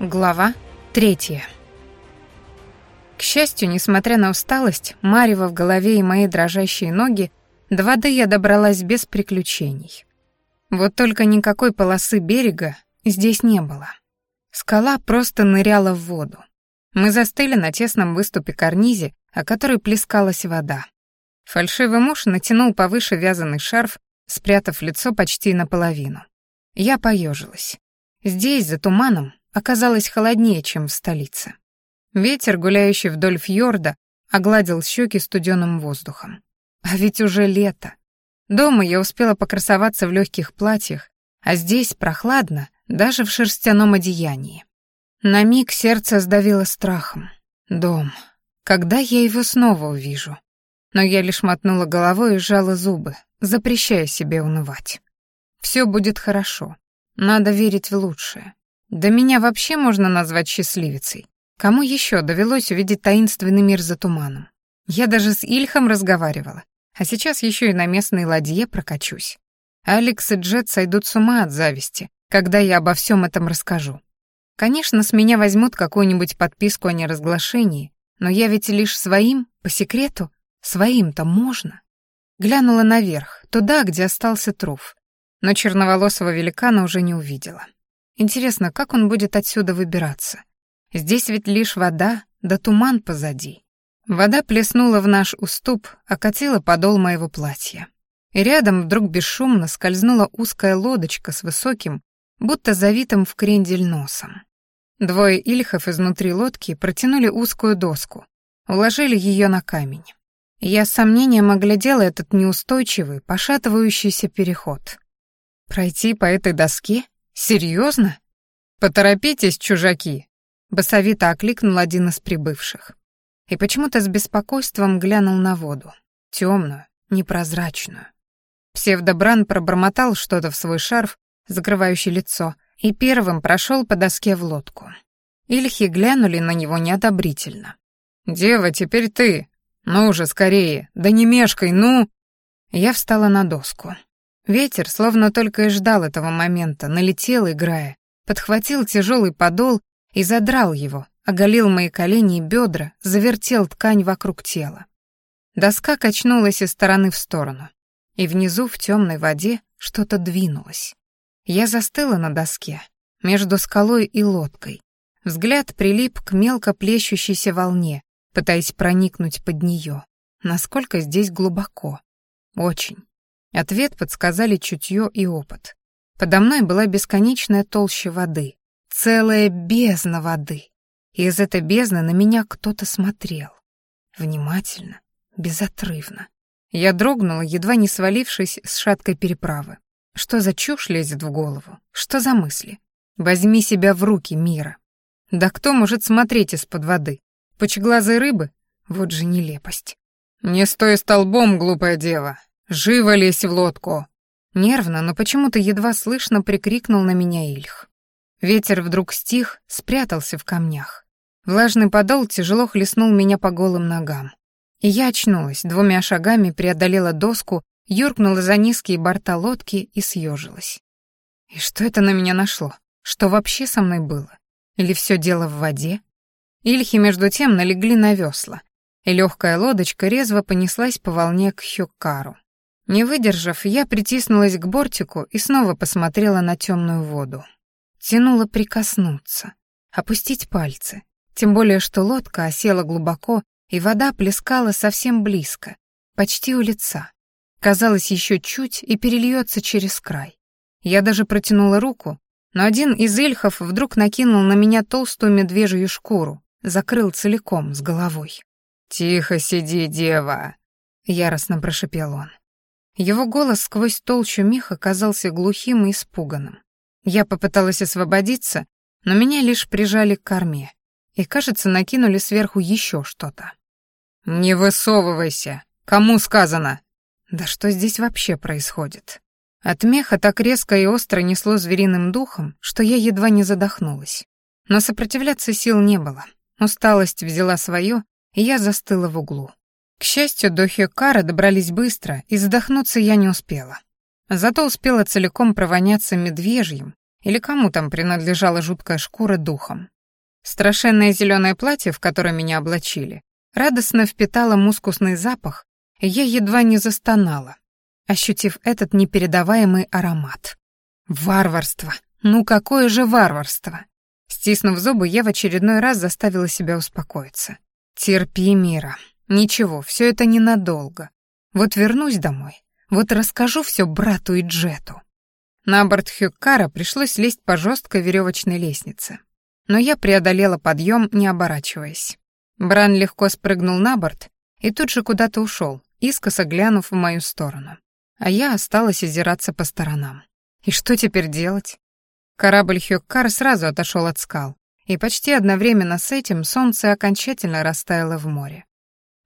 Глава третья. К счастью, несмотря на усталость, марево в голове и мои дрожащие ноги, до воды я добралась без приключений. Вот только никакой полосы берега здесь не было. Скала просто ныряла в воду. Мы застыли на тесном выступе карнизе, о которой плескалась вода. Фальшивый муж натянул повыше вязаный шарф, спрятав лицо почти наполовину. Я поежилась. Здесь, за туманом, оказалось холоднее, чем в столице. Ветер, гуляющий вдоль фьорда, огладил щеки студеным воздухом. А ведь уже лето. Дома я успела покрасоваться в легких платьях, а здесь прохладно, даже в шерстяном одеянии. На миг сердце сдавило страхом. Дом. Когда я его снова увижу? Но я лишь мотнула головой и сжала зубы, запрещая себе унывать. Все будет хорошо. Надо верить в лучшее. Да меня вообще можно назвать счастливицей. Кому еще довелось увидеть таинственный мир за туманом? Я даже с Ильхом разговаривала, а сейчас еще и на местной ладье прокачусь. Алекс и Джет сойдут с ума от зависти, когда я обо всем этом расскажу. Конечно, с меня возьмут какую-нибудь подписку о неразглашении, но я ведь лишь своим, по секрету, своим-то можно. Глянула наверх, туда, где остался труф, но черноволосого великана уже не увидела. Интересно, как он будет отсюда выбираться? Здесь ведь лишь вода, да туман позади. Вода плеснула в наш уступ, окатила подол моего платья. И рядом вдруг бесшумно скользнула узкая лодочка с высоким, будто завитым в крендель носом. Двое ильхов изнутри лодки протянули узкую доску, уложили ее на камень. Я с сомнением оглядела этот неустойчивый, пошатывающийся переход. Пройти по этой доске? Серьезно? Поторопитесь, чужаки, басовито окликнул один из прибывших. И почему-то с беспокойством глянул на воду, темную, непрозрачную. Псевдобран пробормотал что-то в свой шарф, закрывающий лицо, и первым прошел по доске в лодку. Ильхи глянули на него неодобрительно. «Дева, теперь ты! Ну уже скорее! Да не мешкай, ну!» Я встала на доску. Ветер, словно только и ждал этого момента, налетел, играя, подхватил тяжелый подол и задрал его, оголил мои колени и бедра, завертел ткань вокруг тела. Доска качнулась из стороны в сторону, и внизу в темной воде что-то двинулось. Я застыла на доске, между скалой и лодкой. Взгляд прилип к мелко плещущейся волне, пытаясь проникнуть под нее. Насколько здесь глубоко? Очень. Ответ подсказали чутье и опыт. Подо мной была бесконечная толща воды, целая бездна воды. И из этой бездны на меня кто-то смотрел. Внимательно, безотрывно. Я дрогнула, едва не свалившись с шаткой переправы. Что за чушь лезет в голову? Что за мысли? Возьми себя в руки, Мира. Да кто может смотреть из-под воды? Пучеглазые рыбы? Вот же нелепость. «Не стой столбом, глупая дева. «Живо лезь в лодку!» Нервно, но почему-то едва слышно прикрикнул на меня Ильх. Ветер вдруг стих, спрятался в камнях. Влажный подол тяжело хлестнул меня по голым ногам. И я очнулась, двумя шагами преодолела доску, юркнула за низкие борта лодки и съежилась. И что это на меня нашло? Что вообще со мной было? Или все дело в воде? Ильхи между тем налегли на весла, и легкая лодочка резво понеслась по волне к Хюккару. Не выдержав, я притиснулась к бортику и снова посмотрела на темную воду. Тянуло прикоснуться, опустить пальцы. Тем более, что лодка осела глубоко, и вода плескала совсем близко, почти у лица. Казалось, еще чуть и перельется через край. Я даже протянула руку, но один из эльхов вдруг накинул на меня толстую медвежью шкуру, закрыл целиком, с головой. «Тихо сиди, дева!» — яростно прошепел он. Его голос сквозь толщу меха казался глухим и испуганным. Я попыталась освободиться, но меня лишь прижали к корме и, кажется, накинули сверху еще что-то. «Не высовывайся! Кому сказано?» «Да что здесь вообще происходит?» От меха так резко и остро несло звериным духом, что я едва не задохнулась. Но сопротивляться сил не было. Усталость взяла свое, и я застыла в углу. К счастью, до Хёкара добрались быстро, и задохнуться я не успела. Зато успела целиком провоняться медвежьим Или кому там принадлежала жуткая шкура духом. Страшенное зеленое платье, в которое меня облачили, радостно впитало мускусный запах, и я едва не застонала, ощутив этот непередаваемый аромат. Варварство! Ну какое же варварство! Стиснув зубы, я в очередной раз заставила себя успокоиться. Терпи, Мира. Ничего, все это ненадолго. Вот вернусь домой, вот расскажу все брату и Джету. На борт Хюккара пришлось лезть по жесткой веревочной лестнице. Но я преодолела подъем, не оборачиваясь. Бран легко спрыгнул на борт и тут же куда-то ушел, искоса глянув в мою сторону. А я осталась озираться по сторонам. И что теперь делать? Корабль Хюккар сразу отошел от скал, и почти одновременно с этим солнце окончательно растаяло в море.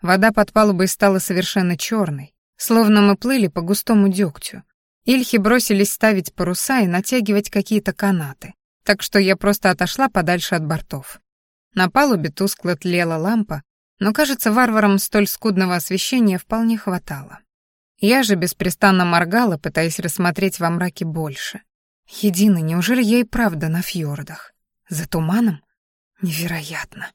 Вода под палубой стала совершенно черной, словно мы плыли по густому дегтю. Ильхи бросились ставить паруса и натягивать какие-то канаты, так что я просто отошла подальше от бортов. На палубе тускло тлела лампа, но, кажется, варварам столь скудного освещения вполне хватало. Я же беспрестанно моргала, пытаясь рассмотреть во мраке больше. Единый, неужели я и правда на фьордах? За туманом? Невероятно.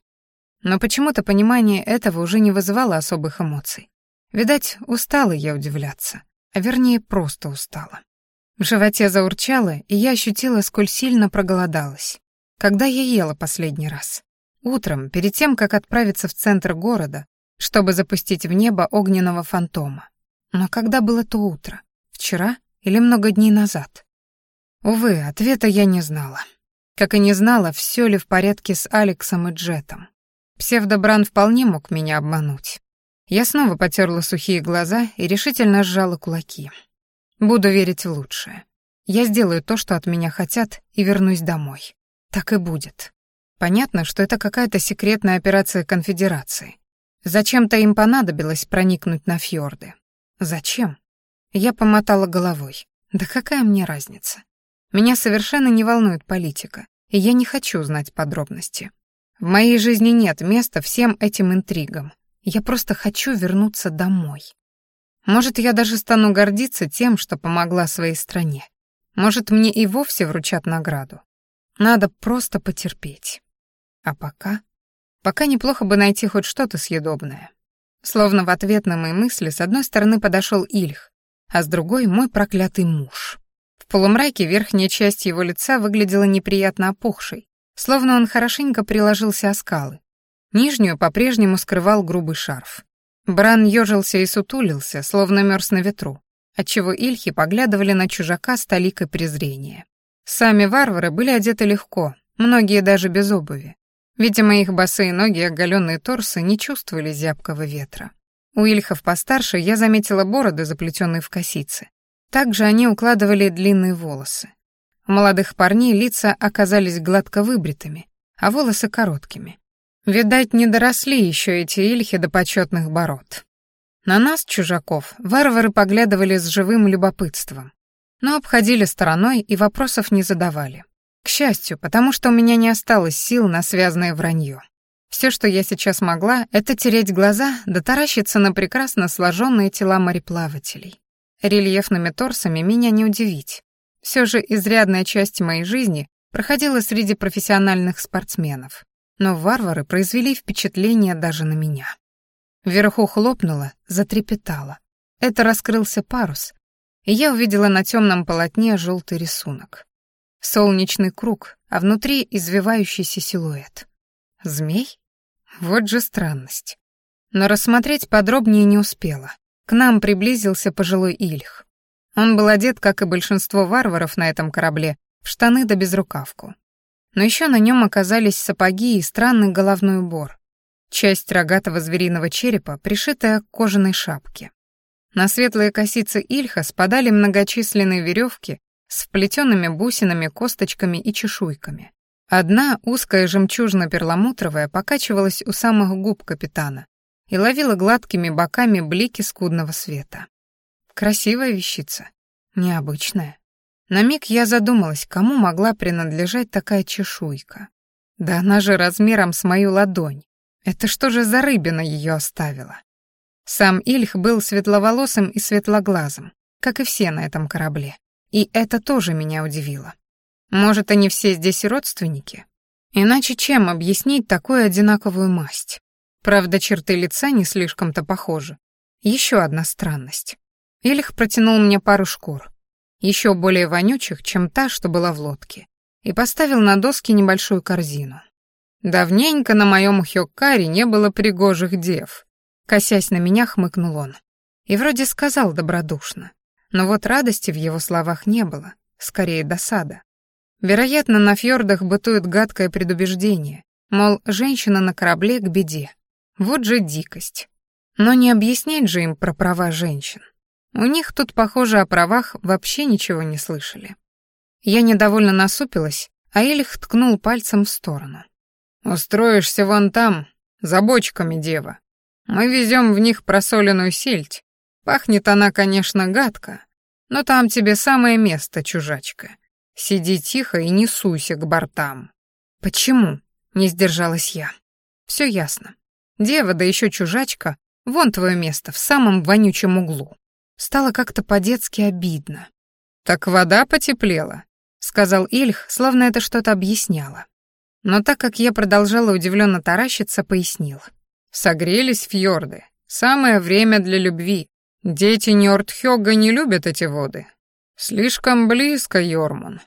Но почему-то понимание этого уже не вызывало особых эмоций. Видать, устала я удивляться, а вернее просто устала. В животе заурчало, и я ощутила, сколь сильно проголодалась. Когда я ела последний раз? Утром, перед тем, как отправиться в центр города, чтобы запустить в небо огненного фантома. Но когда было то утро? Вчера или много дней назад? Увы, ответа я не знала. Как и не знала, все ли в порядке с Алексом и Джетом. Псевдобран вполне мог меня обмануть. Я снова потерла сухие глаза и решительно сжала кулаки. Буду верить в лучшее. Я сделаю то, что от меня хотят, и вернусь домой. Так и будет. Понятно, что это какая-то секретная операция конфедерации. Зачем-то им понадобилось проникнуть на фьорды. Зачем? Я помотала головой. Да какая мне разница? Меня совершенно не волнует политика, и я не хочу знать подробности. В моей жизни нет места всем этим интригам. Я просто хочу вернуться домой. Может, я даже стану гордиться тем, что помогла своей стране. Может, мне и вовсе вручат награду. Надо просто потерпеть. А пока... Пока неплохо бы найти хоть что-то съедобное. Словно в ответ на мои мысли с одной стороны подошел Ильх, а с другой — мой проклятый муж. В полумраке верхняя часть его лица выглядела неприятно опухшей, словно он хорошенько приложился о скалы. Нижнюю по-прежнему скрывал грубый шарф. Бран ежился и сутулился, словно мерз на ветру, отчего Ильхи поглядывали на чужака с толикой презрения. Сами варвары были одеты легко, многие даже без обуви. Видимо, их босые ноги и оголенные торсы не чувствовали зябкого ветра. У Ильхов постарше я заметила бороды, заплетенные в косицы. Также они укладывали длинные волосы. Молодых парней лица оказались гладко выбритыми, а волосы короткими. Видать, не доросли еще эти ильхи до почетных бород. На нас, чужаков, варвары поглядывали с живым любопытством, но обходили стороной и вопросов не задавали. К счастью, потому что у меня не осталось сил на связанное вранье. Все, что я сейчас могла, это тереть глаза да таращиться на прекрасно сложенные тела мореплавателей. Рельефными торсами меня не удивить. Все же изрядная часть моей жизни проходила среди профессиональных спортсменов но варвары произвели впечатление даже на меня. Вверху хлопнуло, затрепетало. Это раскрылся парус, и я увидела на темном полотне желтый рисунок. Солнечный круг, а внутри извивающийся силуэт. Змей? Вот же странность. Но рассмотреть подробнее не успела. К нам приблизился пожилой Ильх. Он был одет, как и большинство варваров на этом корабле, в штаны да безрукавку но еще на нем оказались сапоги и странный головной убор, часть рогатого звериного черепа, пришитая к кожаной шапке. На светлые косицы Ильха спадали многочисленные веревки с вплетенными бусинами, косточками и чешуйками. Одна, узкая жемчужно-перламутровая, покачивалась у самых губ капитана и ловила гладкими боками блики скудного света. Красивая вещица, необычная. На миг я задумалась, кому могла принадлежать такая чешуйка. Да она же размером с мою ладонь. Это что же за рыбина ее оставила? Сам Ильх был светловолосым и светлоглазым, как и все на этом корабле. И это тоже меня удивило. Может, они все здесь родственники? Иначе чем объяснить такую одинаковую масть? Правда, черты лица не слишком-то похожи. Еще одна странность. Ильх протянул мне пару шкур, еще более вонючих, чем та, что была в лодке, и поставил на доски небольшую корзину. Давненько на моем хёккаре не было пригожих дев. Косясь на меня, хмыкнул он. И вроде сказал добродушно. Но вот радости в его словах не было, скорее досада. Вероятно, на фьордах бытует гадкое предубеждение, мол, женщина на корабле к беде. Вот же дикость. Но не объяснять же им про права женщин. У них тут, похоже, о правах вообще ничего не слышали. Я недовольно насупилась, а Элих ткнул пальцем в сторону. «Устроишься вон там, за бочками, дева. Мы везем в них просоленную сельдь. Пахнет она, конечно, гадко, но там тебе самое место, чужачка. Сиди тихо и не суйся к бортам. Почему? Не сдержалась я. Все ясно. Дева, да еще чужачка, вон твое место, в самом вонючем углу. Стало как-то по-детски обидно. Так вода потеплела, сказал Ильх, словно это что-то объясняло. Но так как я продолжала удивленно таращиться, пояснил. Согрелись фьорды. Самое время для любви. Дети Нёрдхёга не любят эти воды. Слишком близко, Йормун.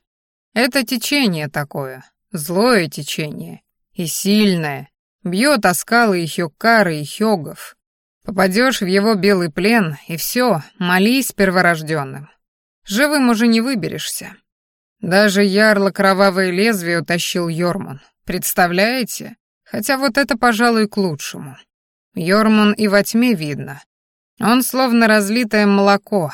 Это течение такое, злое течение. И сильное. Бьет о скалы и хёккары, и хёгов. Попадешь в его белый плен, и все, молись перворожденным. Живым уже не выберешься. Даже ярло кровавое лезвие утащил Йормун. Представляете? Хотя вот это, пожалуй, к лучшему. Йормун и во тьме видно. Он словно разлитое молоко,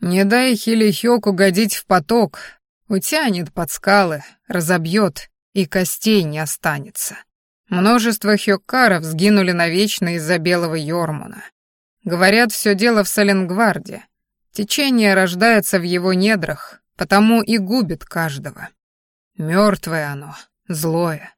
не дай Хилихёк угодить в поток, утянет под скалы, разобьет, и костей не останется. Множество хёккаров сгинули навечно из-за белого Йормуна. Говорят, все дело в Саленгварде. Течение рождается в его недрах, потому и губит каждого. Мертвое оно, злое.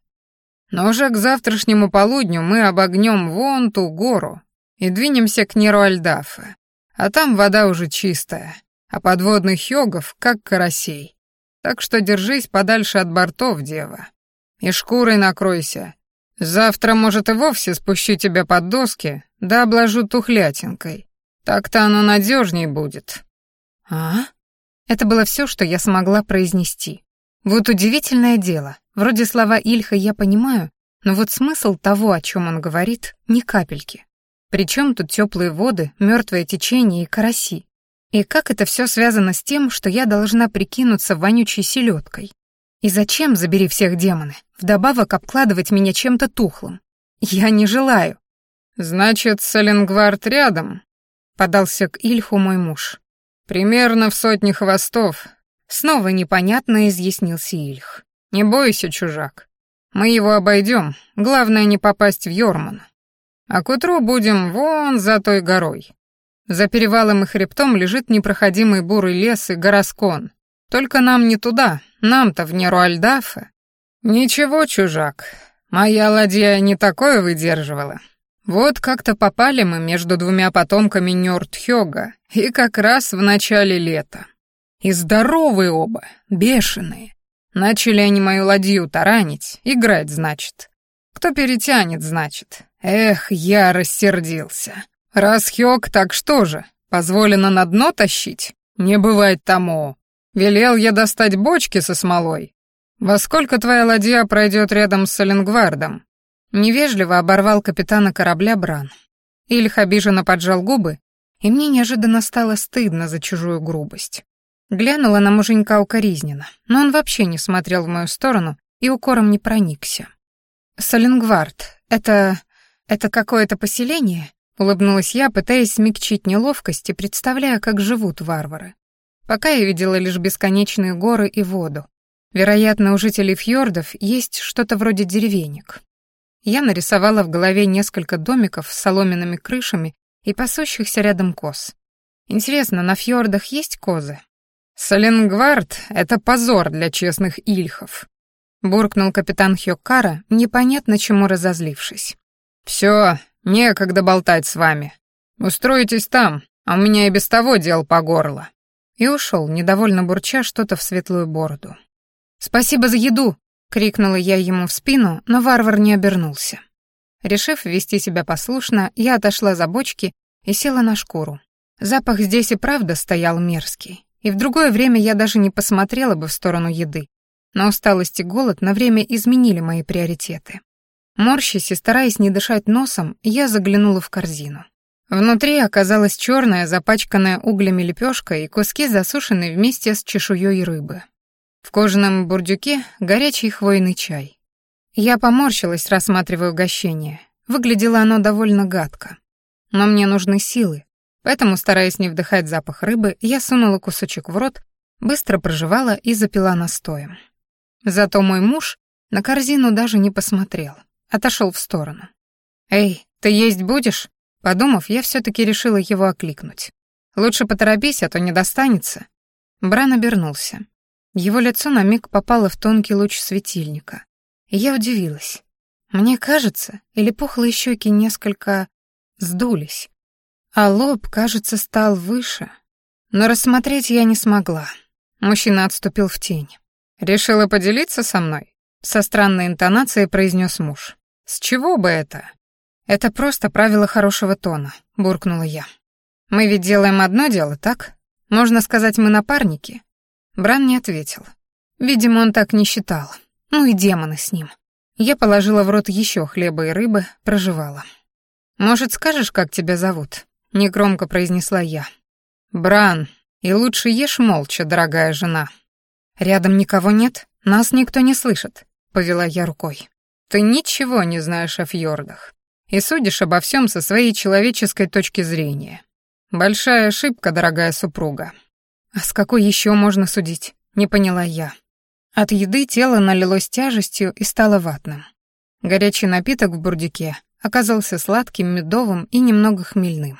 Но уже к завтрашнему полудню мы обогнем вон ту гору и двинемся к Неруальдафе а там вода уже чистая, а подводных йогов как карасей. Так что держись подальше от бортов, дева. И шкурой накройся. Завтра, может, и вовсе спущу тебя под доски, да обложу тухлятинкой. Так-то оно надежней будет. А? Это было все, что я смогла произнести. Вот удивительное дело. Вроде слова Ильха я понимаю, но вот смысл того, о чем он говорит, ни капельки. Причем тут теплые воды, мертвое течение и караси? И как это все связано с тем, что я должна прикинуться вонючей селедкой? И зачем, забери всех демоны, вдобавок обкладывать меня чем-то тухлым? Я не желаю. Значит, Саленгвард рядом, подался к Ильху мой муж. Примерно в сотне хвостов. Снова непонятно изъяснился Ильх. Не бойся, чужак. Мы его обойдем. Главное не попасть в Йорман. А к утру будем вон за той горой. За перевалом и хребтом лежит непроходимый бурый лес и гороскон. Только нам не туда, нам-то в Неруальдафе. Ничего, чужак, моя ладья не такое выдерживала. Вот как-то попали мы между двумя потомками Нёртхёга, и как раз в начале лета. И здоровые оба, бешеные. Начали они мою ладью таранить, играть, значит. Кто перетянет, значит. Эх, я рассердился. Раз Хёк, так что же, позволено на дно тащить? Не бывает тому. Велел я достать бочки со смолой. Во сколько твоя ладья пройдет рядом с Соленгвардом? Невежливо оборвал капитана корабля Бран. Ильх обиженно поджал губы, и мне неожиданно стало стыдно за чужую грубость. Глянула на муженька укоризненно, но он вообще не смотрел в мою сторону и укором не проникся. «Соленгвард, это... это какое-то поселение?» — улыбнулась я, пытаясь смягчить неловкость и представляя, как живут варвары. Пока я видела лишь бесконечные горы и воду. Вероятно, у жителей фьордов есть что-то вроде деревенек. Я нарисовала в голове несколько домиков с соломенными крышами и пасущихся рядом коз. Интересно, на фьордах есть козы? Соленгвард — это позор для честных ильхов буркнул капитан Хёккара, непонятно чему разозлившись. «Всё, некогда болтать с вами. Устроитесь там, а у меня и без того дел по горло». И ушел, недовольно бурча что-то в светлую бороду. «Спасибо за еду!» — крикнула я ему в спину, но варвар не обернулся. Решив вести себя послушно, я отошла за бочки и села на шкуру. Запах здесь и правда стоял мерзкий, и в другое время я даже не посмотрела бы в сторону еды. Но усталость и голод на время изменили мои приоритеты. Морщась и стараясь не дышать носом, я заглянула в корзину. Внутри оказалась черная, запачканная углями лепешка и куски засушенной вместе с чешуей рыбы. В кожаном бурдюке горячий хвойный чай. Я поморщилась, рассматривая угощение. Выглядело оно довольно гадко. Но мне нужны силы, поэтому, стараясь не вдыхать запах рыбы, я сунула кусочек в рот, быстро прожевала и запила настоем. Зато мой муж на корзину даже не посмотрел, отошел в сторону. «Эй, ты есть будешь?» Подумав, я все таки решила его окликнуть. «Лучше поторопись, а то не достанется». Бран обернулся. Его лицо на миг попало в тонкий луч светильника. И я удивилась. Мне кажется, или пухлые щеки несколько сдулись, а лоб, кажется, стал выше. Но рассмотреть я не смогла. Мужчина отступил в тень. «Решила поделиться со мной?» Со странной интонацией произнес муж. «С чего бы это?» «Это просто правило хорошего тона», — буркнула я. «Мы ведь делаем одно дело, так? Можно сказать, мы напарники. Бран не ответил. Видимо, он так не считал. Ну и демоны с ним. Я положила в рот еще хлеба и рыбы, проживала. «Может, скажешь, как тебя зовут?» — негромко произнесла я. «Бран, и лучше ешь молча, дорогая жена». «Рядом никого нет? Нас никто не слышит», — повела я рукой. «Ты ничего не знаешь о фьордах и судишь обо всем со своей человеческой точки зрения. Большая ошибка, дорогая супруга. А с какой еще можно судить? Не поняла я. От еды тело налилось тяжестью и стало ватным. Горячий напиток в бурдике оказался сладким, медовым и немного хмельным.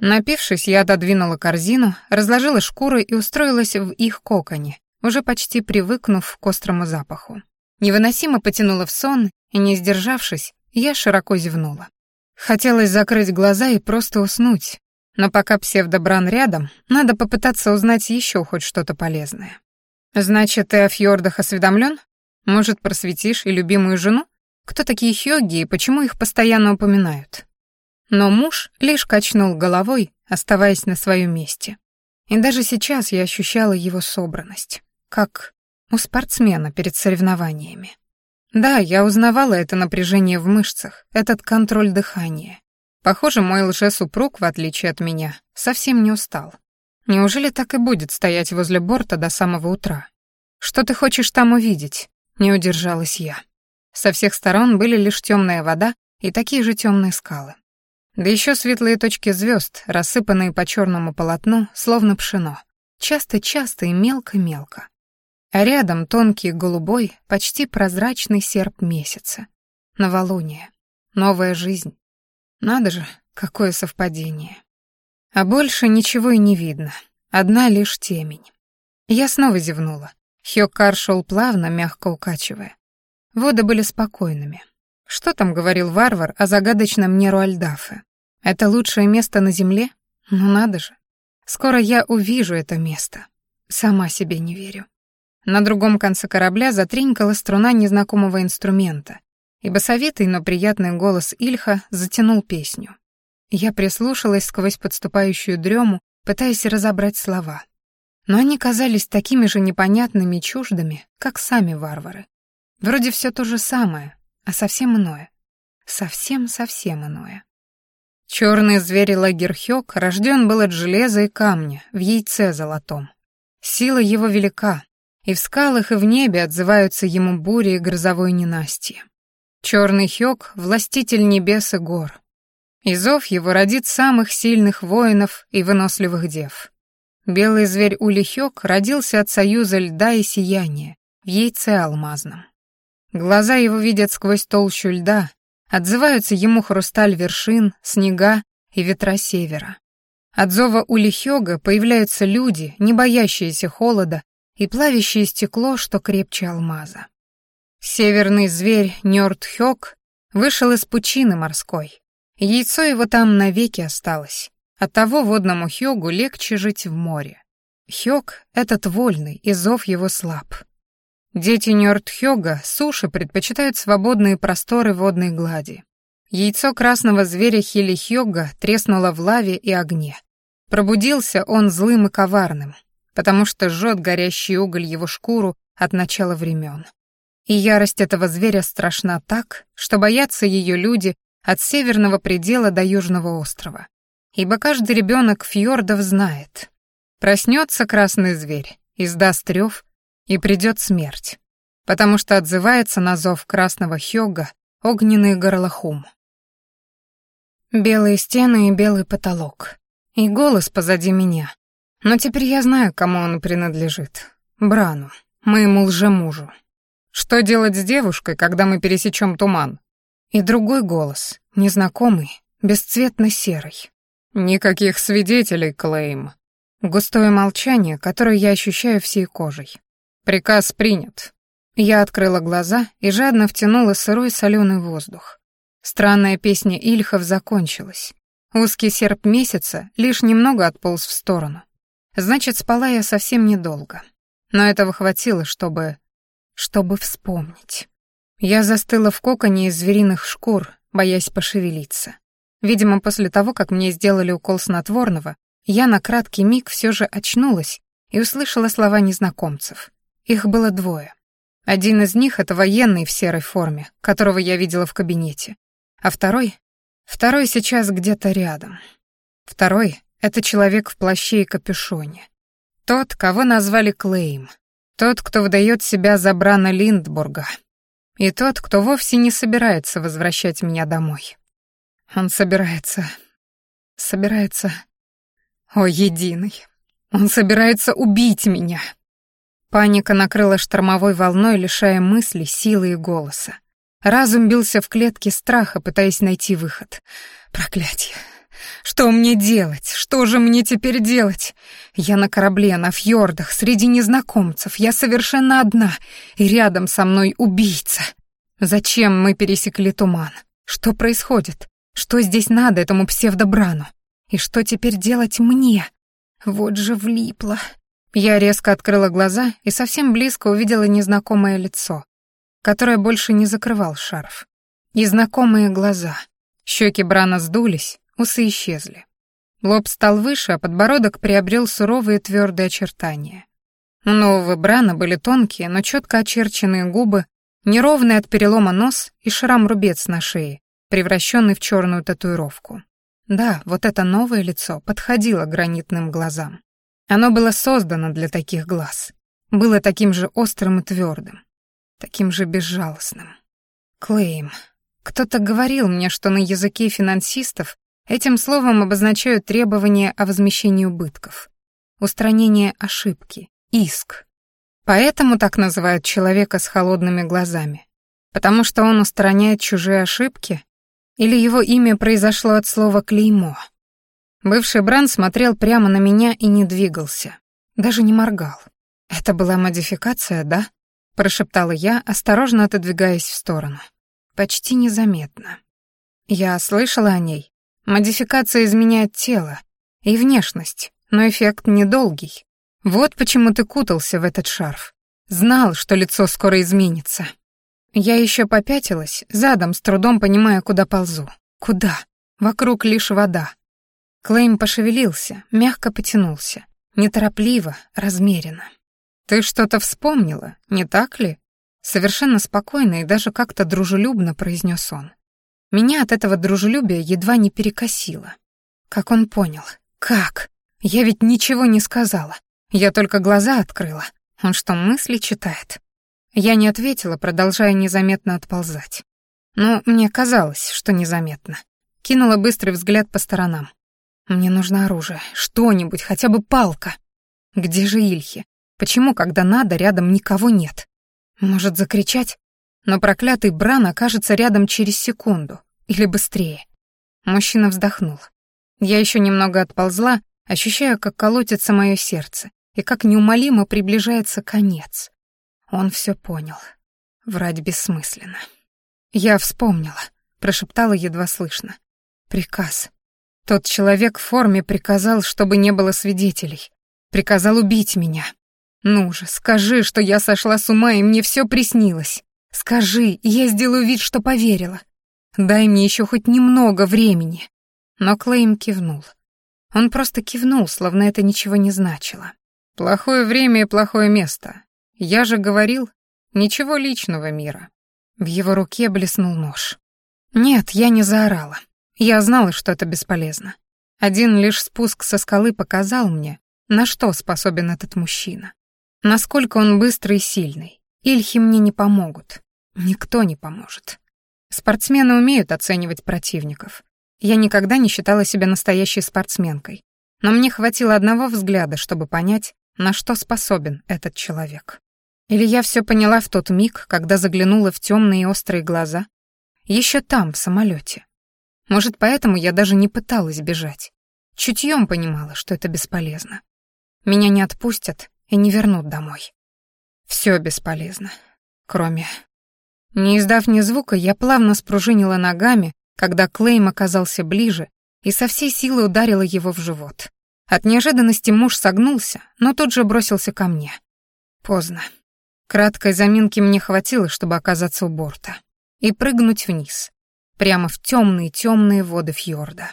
Напившись, я отодвинула корзину, разложила шкуры и устроилась в их коконе, уже почти привыкнув к острому запаху. Невыносимо потянула в сон, и, не сдержавшись, я широко зевнула. Хотелось закрыть глаза и просто уснуть, но пока псевдобран рядом, надо попытаться узнать еще хоть что-то полезное. Значит, ты о фьордах осведомлен? Может, просветишь и любимую жену? Кто такие хёги и почему их постоянно упоминают? Но муж лишь качнул головой, оставаясь на своем месте. И даже сейчас я ощущала его собранность, как у спортсмена перед соревнованиями. Да, я узнавала это напряжение в мышцах, этот контроль дыхания. Похоже, мой лжесупруг, в отличие от меня, совсем не устал. Неужели так и будет стоять возле борта до самого утра? Что ты хочешь там увидеть? Не удержалась я. Со всех сторон были лишь темная вода и такие же темные скалы. Да еще светлые точки звезд, рассыпанные по черному полотну, словно пшено. Часто-часто и мелко-мелко. А рядом тонкий голубой, почти прозрачный серп месяца. Новолуние. Новая жизнь. Надо же, какое совпадение. А больше ничего и не видно. Одна лишь темень. Я снова зевнула. Хёккар шел плавно, мягко укачивая. Воды были спокойными. Что там говорил варвар о загадочном Неруальдафе? Это лучшее место на земле? Ну надо же. Скоро я увижу это место. Сама себе не верю. На другом конце корабля затринкала струна незнакомого инструмента, и басовитый, но приятный голос Ильха затянул песню. Я прислушалась сквозь подступающую дрему, пытаясь разобрать слова. Но они казались такими же непонятными и чуждыми, как сами варвары. Вроде все то же самое, а совсем иное. Совсем-совсем иное. Черный зверь Лагерхёк рожден был от железа и камня, в яйце золотом. Сила его велика, и в скалах, и в небе отзываются ему бури и грозовой ненастье. Черный Хёк — властитель небес и гор. И зов его родит самых сильных воинов и выносливых дев. Белый зверь Улихёк родился от союза льда и сияния, в яйце алмазном. Глаза его видят сквозь толщу льда, отзываются ему хрусталь вершин, снега и ветра севера. От зова Улихёга появляются люди, не боящиеся холода и плавящее стекло, что крепче алмаза. Северный зверь Нёрдхёк вышел из пучины морской. Яйцо его там навеки осталось. Оттого водному Хёгу легче жить в море. Хёг — этот вольный, и зов его слаб. Дети Нёрдхёга суши предпочитают свободные просторы водной глади. Яйцо красного зверя Хилихёга треснуло в лаве и огне. Пробудился он злым и коварным, потому что жжет горящий уголь его шкуру от начала времен. И ярость этого зверя страшна так, что боятся ее люди от северного предела до южного острова. Ибо каждый ребенок фьордов знает. Проснется красный зверь, издаст рев, и придет смерть, потому что отзывается на зов красного хёга огненный горлохум. Белые стены и белый потолок. И голос позади меня. Но теперь я знаю, кому он принадлежит. Брану, моему лжемужу. Что делать с девушкой, когда мы пересечем туман? И другой голос, незнакомый, бесцветно-серый. Никаких свидетелей, Клейм. Густое молчание, которое я ощущаю всей кожей. Приказ принят. Я открыла глаза и жадно втянула сырой соленый воздух. Странная песня Ильхов закончилась. Узкий серп месяца лишь немного отполз в сторону. Значит, спала я совсем недолго. Но этого хватило, чтобы... чтобы вспомнить. Я застыла в коконе из звериных шкур, боясь пошевелиться. Видимо, после того, как мне сделали укол снотворного, я на краткий миг все же очнулась и услышала слова незнакомцев. Их было двое. Один из них — это военный в серой форме, которого я видела в кабинете. А второй? Второй сейчас где-то рядом. Второй — это человек в плаще и капюшоне. Тот, кого назвали Клейм. Тот, кто выдает себя за Брана Линдбурга. И тот, кто вовсе не собирается возвращать меня домой. Он собирается... собирается... О, единый. Он собирается убить меня. Паника накрыла штормовой волной, лишая мысли, силы и голоса. Разум бился в клетке страха, пытаясь найти выход. Проклятье. Что мне делать? Что же мне теперь делать? Я на корабле, на фьордах, среди незнакомцев. Я совершенно одна, и рядом со мной убийца. Зачем мы пересекли туман? Что происходит? Что здесь надо этому псевдобрану? И что теперь делать мне? Вот же влипла. Я резко открыла глаза и совсем близко увидела незнакомое лицо, которое больше не закрывал шарф. И знакомые глаза. Щеки Брана сдулись, усы исчезли. Лоб стал выше, а подбородок приобрел суровые твердые очертания. У нового Брана были тонкие, но четко очерченные губы, неровный от перелома нос и шрам-рубец на шее, превращенный в черную татуировку. Да, вот это новое лицо подходило гранитным глазам. Оно было создано для таких глаз. Было таким же острым и твердым, таким же безжалостным. Клейм. Кто-то говорил мне, что на языке финансистов этим словом обозначают требования о возмещении убытков, устранение ошибки, иск. Поэтому так называют человека с холодными глазами. Потому что он устраняет чужие ошибки? Или его имя произошло от слова «клеймо»? Бывший Бран смотрел прямо на меня и не двигался, даже не моргал. «Это была модификация, да?» — прошептала я, осторожно отодвигаясь в сторону. Почти незаметно. Я слышала о ней. Модификация изменяет тело и внешность, но эффект недолгий. Вот почему ты кутался в этот шарф. Знал, что лицо скоро изменится. Я еще попятилась, задом, с трудом понимая, куда ползу. Куда? Вокруг лишь вода. Клейм пошевелился, мягко потянулся. Неторопливо, размеренно. «Ты что-то вспомнила, не так ли?» Совершенно спокойно и даже как-то дружелюбно произнес он. Меня от этого дружелюбия едва не перекосило. Как он понял? Как? Я ведь ничего не сказала. Я только глаза открыла. Он что, мысли читает? Я не ответила, продолжая незаметно отползать. Но мне казалось, что незаметно. Кинула быстрый взгляд по сторонам. Мне нужно оружие, что-нибудь, хотя бы палка. Где же Ильхи? Почему, когда надо, рядом никого нет? Может закричать? Но проклятый Бран окажется рядом через секунду. Или быстрее. Мужчина вздохнул. Я еще немного отползла, ощущая, как колотится мое сердце, и как неумолимо приближается конец. Он все понял. Врать бессмысленно. «Я вспомнила», — прошептала едва слышно. «Приказ. Тот человек в форме приказал, чтобы не было свидетелей. Приказал убить меня. Ну же, скажи, что я сошла с ума и мне все приснилось. Скажи, я сделаю вид, что поверила. Дай мне еще хоть немного времени. Но Клейм кивнул. Он просто кивнул, словно это ничего не значило. Плохое время и плохое место. Я же говорил, ничего личного мира. В его руке блеснул нож. Нет, я не заорала. Я знала, что это бесполезно. Один лишь спуск со скалы показал мне, на что способен этот мужчина. Насколько он быстрый и сильный. Ильхи мне не помогут. Никто не поможет. Спортсмены умеют оценивать противников. Я никогда не считала себя настоящей спортсменкой. Но мне хватило одного взгляда, чтобы понять, на что способен этот человек. Или я все поняла в тот миг, когда заглянула в темные острые глаза, еще там, в самолете. Может, поэтому я даже не пыталась бежать. Чутьем понимала, что это бесполезно. Меня не отпустят и не вернут домой. Все бесполезно, кроме не издав ни звука, я плавно спружинила ногами, когда Клейм оказался ближе, и со всей силы ударила его в живот. От неожиданности муж согнулся, но тут же бросился ко мне. Поздно. Краткой заминки мне хватило, чтобы оказаться у борта и прыгнуть вниз, прямо в темные-темные воды фьорда.